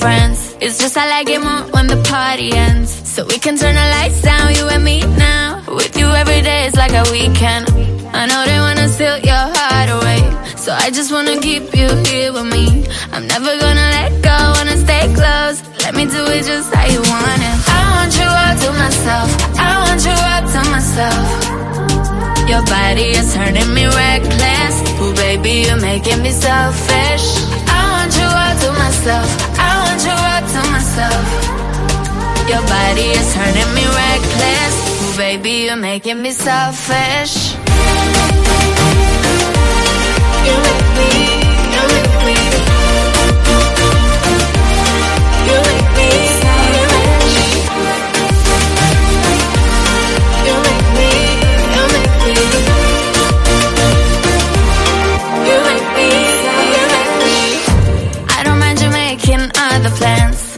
friends. It's just I like it more when the party ends. So we can turn the lights down, you and me now. With you every day is like a weekend. I know So I just wanna keep you here with me. I'm never gonna let go, wanna stay close. Let me do it just how you want it. I want you all to myself. I want you all to myself. Your body is turning me reckless. Ooh, baby, you're making me selfish. I want you all to myself. I want you all to myself. Your body is turning me reckless. Ooh, baby, you're making me selfish.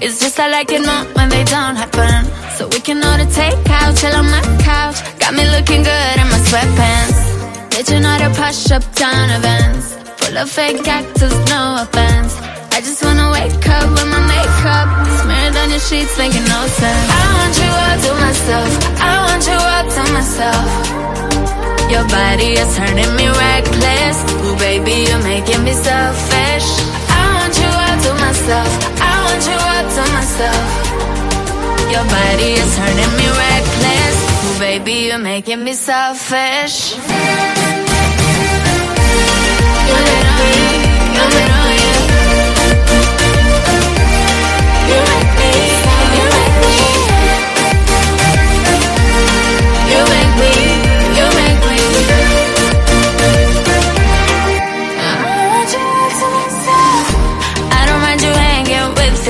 It's just I like it more when they don't happen. So we can order takeout, chill on my couch. Got me looking good in my sweatpants. Bitchin' all the push up events. Full of fake actors, no offense. I just wanna wake up with my makeup smeared on your sheets, making no sense. I want you all to myself. I want you all to myself. Your body is turning me reckless. Ooh, baby, myself. Your body is turning me reckless. Ooh, baby, you're making me selfish. You make me, you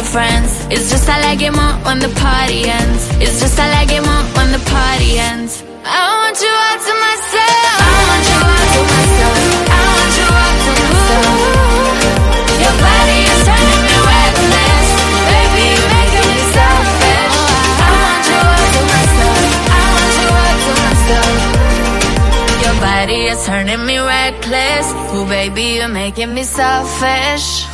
your friends. It's just I like it more when the party ends. It's just I like it more when the party ends. I want you all to myself. I want you all to myself. I want you all to myself. Your body is turning me reckless. Baby, making me selfish. I want you all to myself. I want you all to myself. Your body is turning me reckless. Ooh, baby, you're making me selfish.